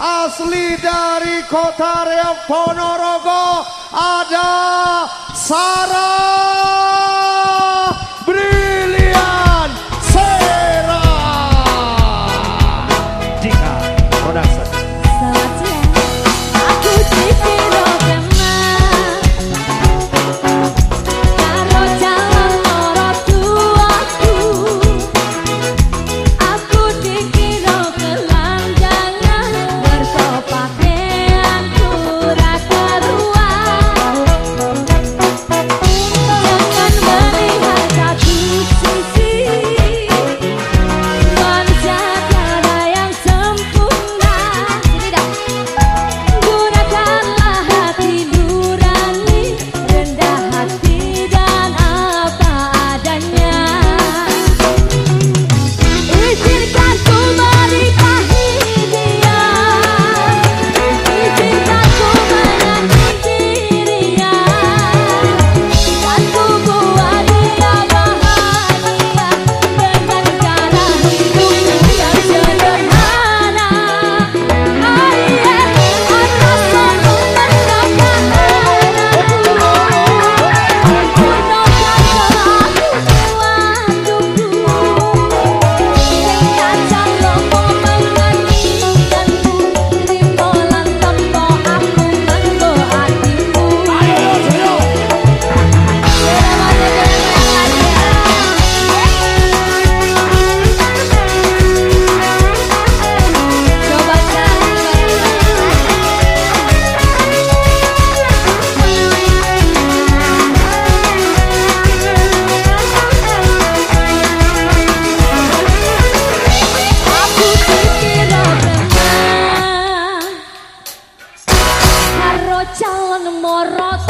asli dari kota Riau Ponorogo ada Sarah calon moro